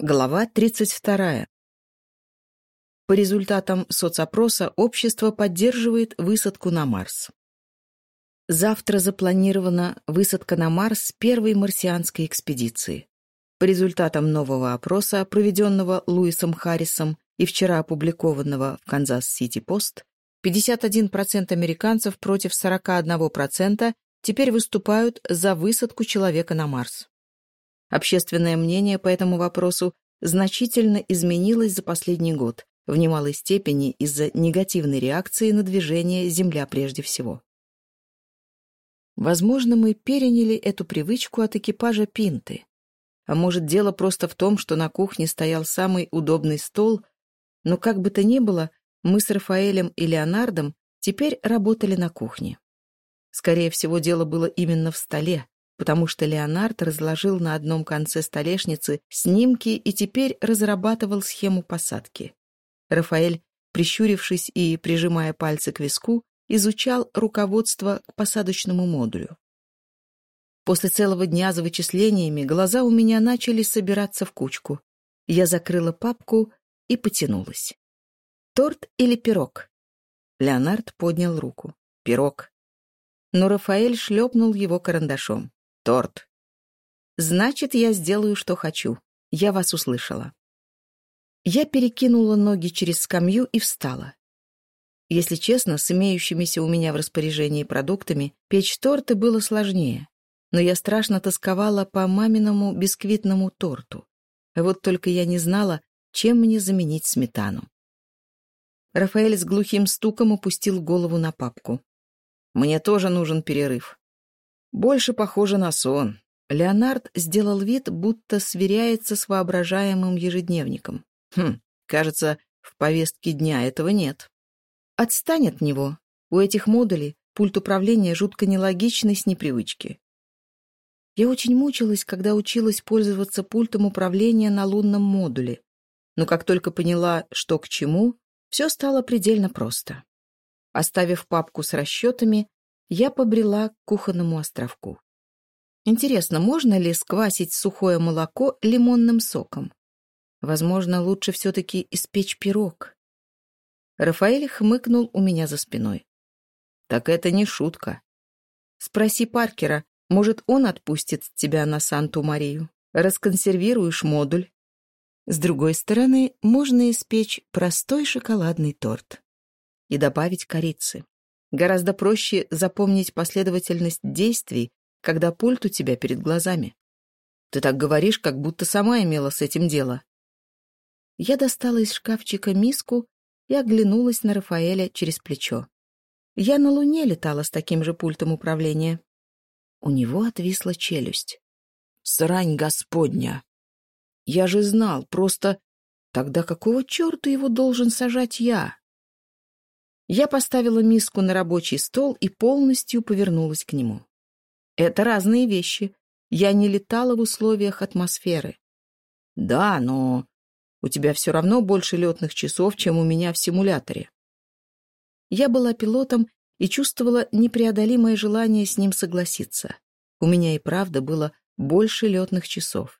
Глава 32. По результатам соцопроса общество поддерживает высадку на Марс. Завтра запланирована высадка на Марс первой марсианской экспедиции. По результатам нового опроса, проведенного Луисом Харрисом и вчера опубликованного в Канзас-Сити-Пост, 51% американцев против 41% теперь выступают за высадку человека на Марс. Общественное мнение по этому вопросу значительно изменилось за последний год, в немалой степени из-за негативной реакции на движение «Земля прежде всего». Возможно, мы переняли эту привычку от экипажа Пинты. А может, дело просто в том, что на кухне стоял самый удобный стол, но как бы то ни было, мы с Рафаэлем и Леонардом теперь работали на кухне. Скорее всего, дело было именно в столе, потому что Леонард разложил на одном конце столешницы снимки и теперь разрабатывал схему посадки. Рафаэль, прищурившись и прижимая пальцы к виску, изучал руководство к посадочному модулю. После целого дня за вычислениями глаза у меня начали собираться в кучку. Я закрыла папку и потянулась. «Торт или пирог?» Леонард поднял руку. «Пирог». Но Рафаэль шлепнул его карандашом торт. Значит, я сделаю, что хочу. Я вас услышала. Я перекинула ноги через скамью и встала. Если честно, с имеющимися у меня в распоряжении продуктами печь торты было сложнее, но я страшно тосковала по маминому бисквитному торту. Вот только я не знала, чем мне заменить сметану. Рафаэль с глухим стуком опустил голову на папку. «Мне тоже нужен перерыв. Больше похоже на сон. Леонард сделал вид, будто сверяется с воображаемым ежедневником. Хм, кажется, в повестке дня этого нет. Отстань от него. У этих модулей пульт управления жутко нелогичный с непривычки. Я очень мучилась, когда училась пользоваться пультом управления на лунном модуле. Но как только поняла, что к чему, все стало предельно просто. Оставив папку с расчетами, я побрела к кухонному островку. Интересно, можно ли сквасить сухое молоко лимонным соком? Возможно, лучше все-таки испечь пирог. Рафаэль хмыкнул у меня за спиной. «Так это не шутка. Спроси Паркера, может, он отпустит тебя на Санту-Марию. Расконсервируешь модуль». С другой стороны, можно испечь простой шоколадный торт и добавить корицы. Гораздо проще запомнить последовательность действий, когда пульт у тебя перед глазами. Ты так говоришь, как будто сама имела с этим дело. Я достала из шкафчика миску и оглянулась на Рафаэля через плечо. Я на Луне летала с таким же пультом управления. У него отвисла челюсть. «Срань господня! Я же знал, просто... Тогда какого черта его должен сажать я?» Я поставила миску на рабочий стол и полностью повернулась к нему. Это разные вещи. Я не летала в условиях атмосферы. Да, но у тебя все равно больше летных часов, чем у меня в симуляторе. Я была пилотом и чувствовала непреодолимое желание с ним согласиться. У меня и правда было больше летных часов.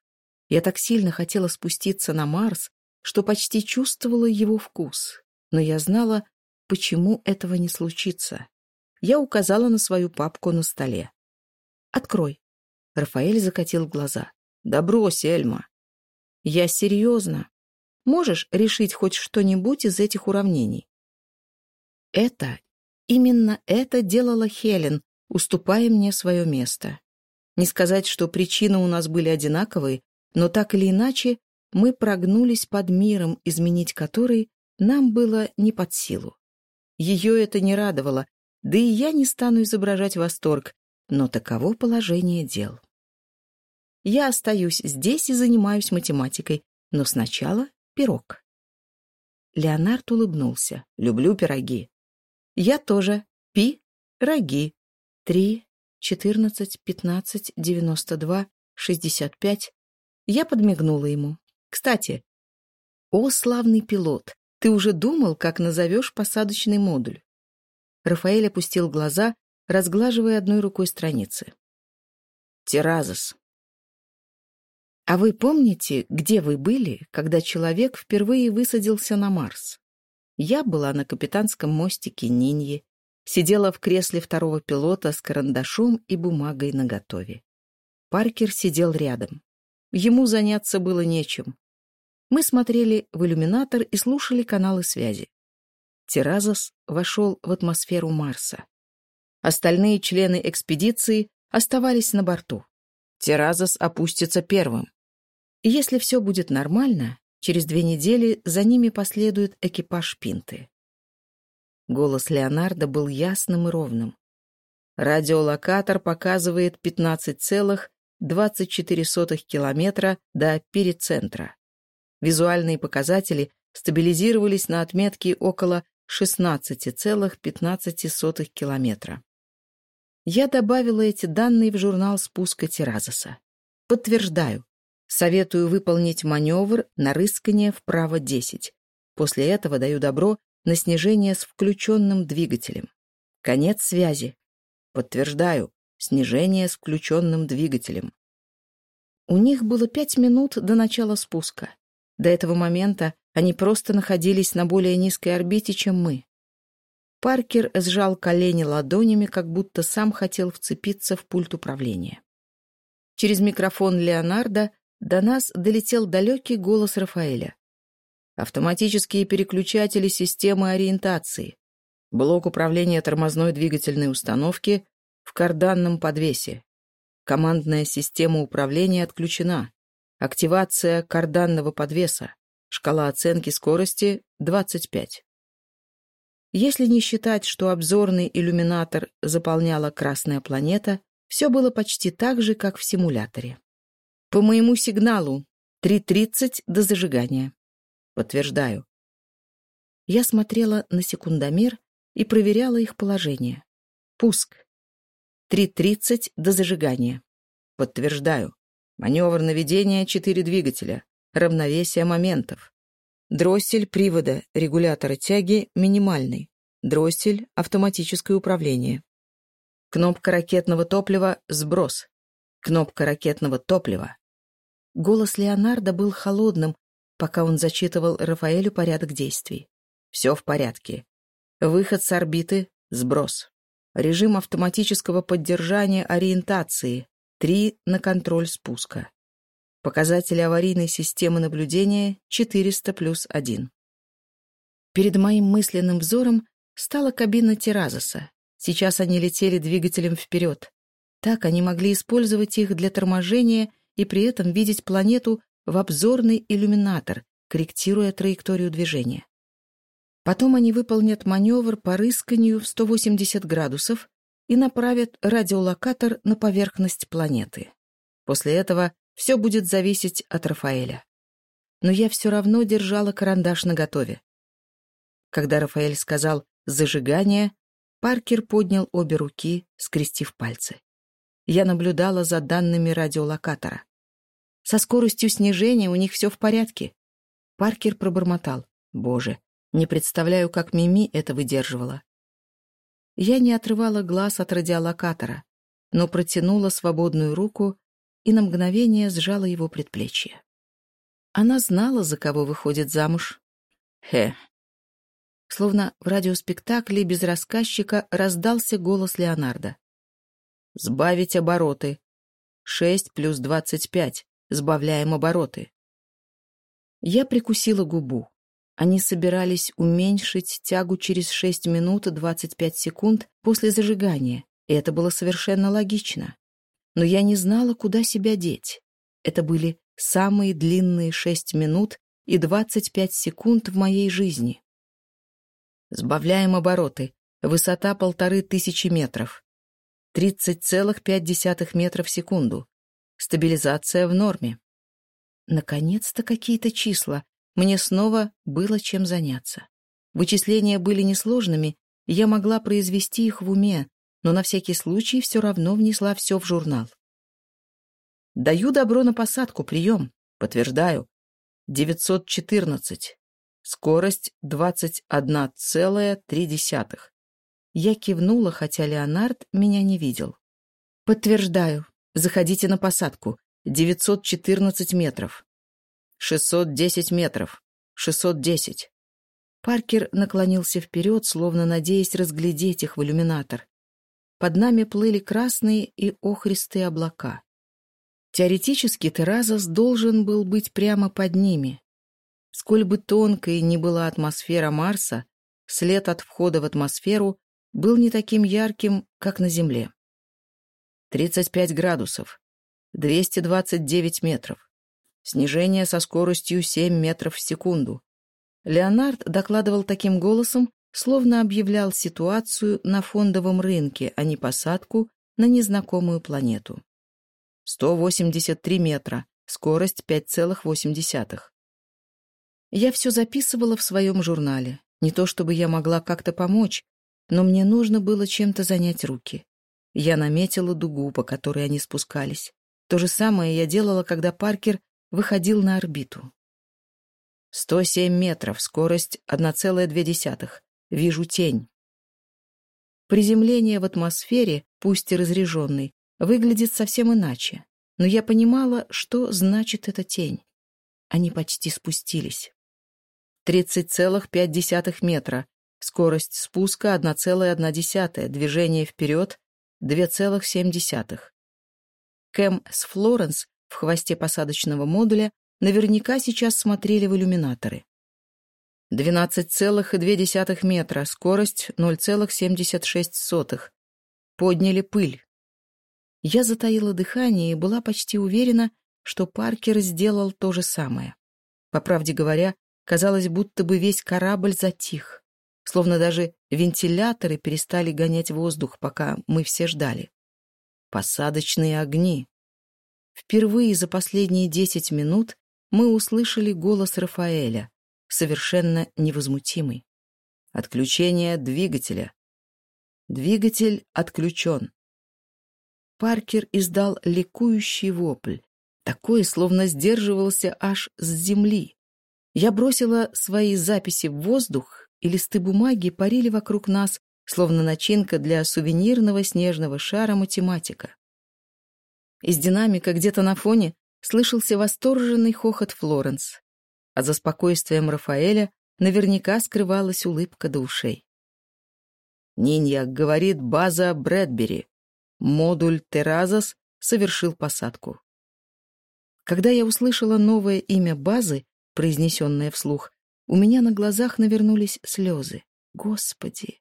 Я так сильно хотела спуститься на Марс, что почти чувствовала его вкус. Но я знала, почему этого не случится. Я указала на свою папку на столе. «Открой». Рафаэль закатил глаза. «Да брось, Эльма». «Я серьезно. Можешь решить хоть что-нибудь из этих уравнений?» «Это, именно это делала Хелен, уступая мне свое место. Не сказать, что причины у нас были одинаковые, но так или иначе мы прогнулись под миром, изменить который нам было не под силу. Ее это не радовало, да и я не стану изображать восторг, но таково положение дел. Я остаюсь здесь и занимаюсь математикой, но сначала пирог. Леонард улыбнулся. «Люблю пироги». «Я тоже. Пи. Роги. Три, четырнадцать, пятнадцать, девяносто два, шестьдесят пять». Я подмигнула ему. «Кстати, о, славный пилот! ты уже думал, как назовешь посадочный модуль?» Рафаэль опустил глаза, разглаживая одной рукой страницы. «Теразос». А вы помните, где вы были, когда человек впервые высадился на Марс? Я была на капитанском мостике Ниньи, сидела в кресле второго пилота с карандашом и бумагой наготове. Паркер сидел рядом. Ему заняться было нечем. Мы смотрели в иллюминатор и слушали каналы связи. Теразос вошел в атмосферу Марса. Остальные члены экспедиции оставались на борту. Теразос опустится первым. И если все будет нормально, через две недели за ними последует экипаж Пинты. Голос Леонардо был ясным и ровным. Радиолокатор показывает 15,24 километра до перицентра. Визуальные показатели стабилизировались на отметке около 16,15 километра. Я добавила эти данные в журнал спуска Теразоса. Подтверждаю. Советую выполнить маневр на рыскание вправо 10. После этого даю добро на снижение с включенным двигателем. Конец связи. Подтверждаю. Снижение с включенным двигателем. У них было пять минут до начала спуска. До этого момента они просто находились на более низкой орбите, чем мы. Паркер сжал колени ладонями, как будто сам хотел вцепиться в пульт управления. Через микрофон Леонардо до нас долетел далекий голос Рафаэля. Автоматические переключатели системы ориентации. Блок управления тормозной двигательной установки в карданном подвесе. Командная система управления отключена. Активация карданного подвеса. Шкала оценки скорости 25. Если не считать, что обзорный иллюминатор заполняла красная планета, все было почти так же, как в симуляторе. По моему сигналу 3.30 до зажигания. Подтверждаю. Я смотрела на секундомер и проверяла их положение. Пуск. 3.30 до зажигания. Подтверждаю маневр наведения четыре двигателя, равновесие моментов. Дроссель привода регулятора тяги минимальный. Дроссель – автоматическое управление. Кнопка ракетного топлива – сброс. Кнопка ракетного топлива. Голос Леонардо был холодным, пока он зачитывал Рафаэлю порядок действий. Все в порядке. Выход с орбиты – сброс. Режим автоматического поддержания ориентации три на контроль спуска. Показатели аварийной системы наблюдения 400 плюс 1. Перед моим мысленным взором стала кабина Теразоса. Сейчас они летели двигателем вперед. Так они могли использовать их для торможения и при этом видеть планету в обзорный иллюминатор, корректируя траекторию движения. Потом они выполнят маневр по рысканию в 180 градусов и направят радиолокатор на поверхность планеты. После этого все будет зависеть от Рафаэля. Но я все равно держала карандаш наготове. Когда Рафаэль сказал «зажигание», Паркер поднял обе руки, скрестив пальцы. Я наблюдала за данными радиолокатора. Со скоростью снижения у них все в порядке. Паркер пробормотал. «Боже, не представляю, как Мими это выдерживала. Я не отрывала глаз от радиолокатора, но протянула свободную руку и на мгновение сжала его предплечье. Она знала, за кого выходит замуж. Хе. Словно в радиоспектакле без рассказчика раздался голос Леонардо. «Сбавить обороты. Шесть плюс двадцать пять. Сбавляем обороты». Я прикусила губу. Они собирались уменьшить тягу через 6 минут 25 секунд после зажигания, и это было совершенно логично. Но я не знала, куда себя деть. Это были самые длинные 6 минут и 25 секунд в моей жизни. Сбавляем обороты. Высота полторы тысячи метров. 30,5 метров в секунду. Стабилизация в норме. Наконец-то какие-то числа, мне снова было чем заняться. Вычисления были несложными, я могла произвести их в уме, но на всякий случай все равно внесла все в журнал. «Даю добро на посадку, прием, подтверждаю. 914. Скорость 21,3». Я кивнула, хотя Леонард меня не видел. «Подтверждаю. Заходите на посадку. 914 метров. 610 метров. 610. Паркер наклонился вперед, словно надеясь разглядеть их в иллюминатор. Под нами плыли красные и охристые облака. Теоретически Теразос должен был быть прямо под ними. Сколь бы тонкой ни была атмосфера Марса, след от входа в атмосферу был не таким ярким, как на Земле. 35 градусов, 229 метров. снижение со скоростью 7 метров в секунду. Леонард докладывал таким голосом, словно объявлял ситуацию на фондовом рынке, а не посадку на незнакомую планету. 183 метра, скорость 5,8. Я все записывала в своем журнале. Не то чтобы я могла как-то помочь, но мне нужно было чем-то занять руки. Я наметила дугу, по которой они спускались. То же самое я делала, когда Паркер выходил на орбиту. 107 метров, скорость 1,2. Вижу тень. Приземление в атмосфере, пусть и разреженной, выглядит совсем иначе. Но я понимала, что значит эта тень. Они почти спустились. 30,5 метра. Скорость спуска 1,1. Движение вперед 2,7. Кэм с Флоренс в хвосте посадочного модуля наверняка сейчас смотрели в иллюминаторы. 12,2 метра, скорость 0,76. Подняли пыль. Я затаила дыхание и была почти уверена, что Паркер сделал то же самое. По правде говоря, казалось, будто бы весь корабль затих, словно даже вентиляторы перестали гонять воздух, пока мы все ждали. «Посадочные огни», Впервые за последние десять минут мы услышали голос Рафаэля, совершенно невозмутимый. Отключение двигателя. Двигатель отключен. Паркер издал ликующий вопль, такой, словно сдерживался аж с земли. Я бросила свои записи в воздух, и листы бумаги парили вокруг нас, словно начинка для сувенирного снежного шара математика. Из динамика где-то на фоне слышался восторженный хохот Флоренс, а за спокойствием Рафаэля наверняка скрывалась улыбка до ушей. «Нинья», — говорит база Брэдбери. Модуль Теразос совершил посадку. Когда я услышала новое имя базы, произнесенное вслух, у меня на глазах навернулись слезы. Господи,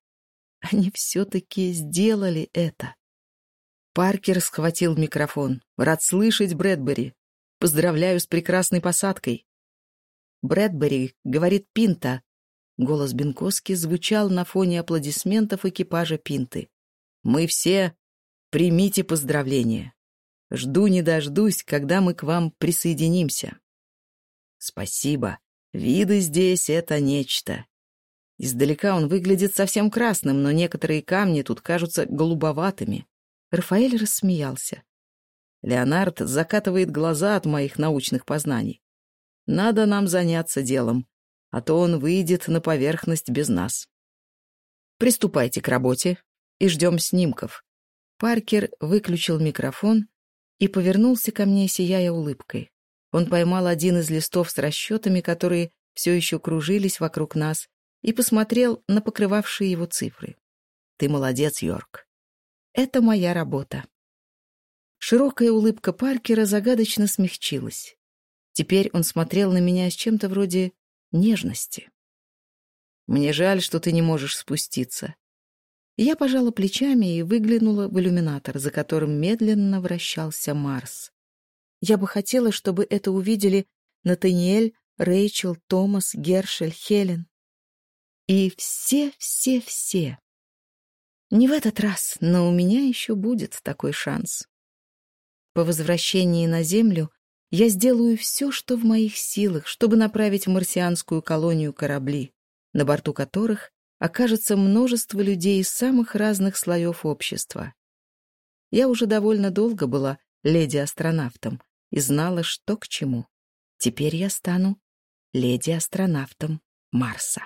они все-таки сделали это. Паркер схватил микрофон. «Рад слышать, Брэдбери. Поздравляю с прекрасной посадкой». «Брэдбери», — говорит Пинта. Голос Бенкоски звучал на фоне аплодисментов экипажа Пинты. «Мы все... Примите поздравления. Жду не дождусь, когда мы к вам присоединимся». «Спасибо. Виды здесь — это нечто. Издалека он выглядит совсем красным, но некоторые камни тут кажутся голубоватыми. Рафаэль рассмеялся. Леонард закатывает глаза от моих научных познаний. Надо нам заняться делом, а то он выйдет на поверхность без нас. Приступайте к работе и ждем снимков. Паркер выключил микрофон и повернулся ко мне, сияя улыбкой. Он поймал один из листов с расчетами, которые все еще кружились вокруг нас, и посмотрел на покрывавшие его цифры. «Ты молодец, Йорк. Это моя работа. Широкая улыбка Паркера загадочно смягчилась. Теперь он смотрел на меня с чем-то вроде нежности. «Мне жаль, что ты не можешь спуститься». Я пожала плечами и выглянула в иллюминатор, за которым медленно вращался Марс. Я бы хотела, чтобы это увидели Натаниэль, Рэйчел, Томас, Гершель, Хелен. И все-все-все. Не в этот раз, но у меня еще будет такой шанс. По возвращении на Землю я сделаю все, что в моих силах, чтобы направить в марсианскую колонию корабли, на борту которых окажется множество людей из самых разных слоев общества. Я уже довольно долго была леди-астронавтом и знала, что к чему. Теперь я стану леди-астронавтом Марса.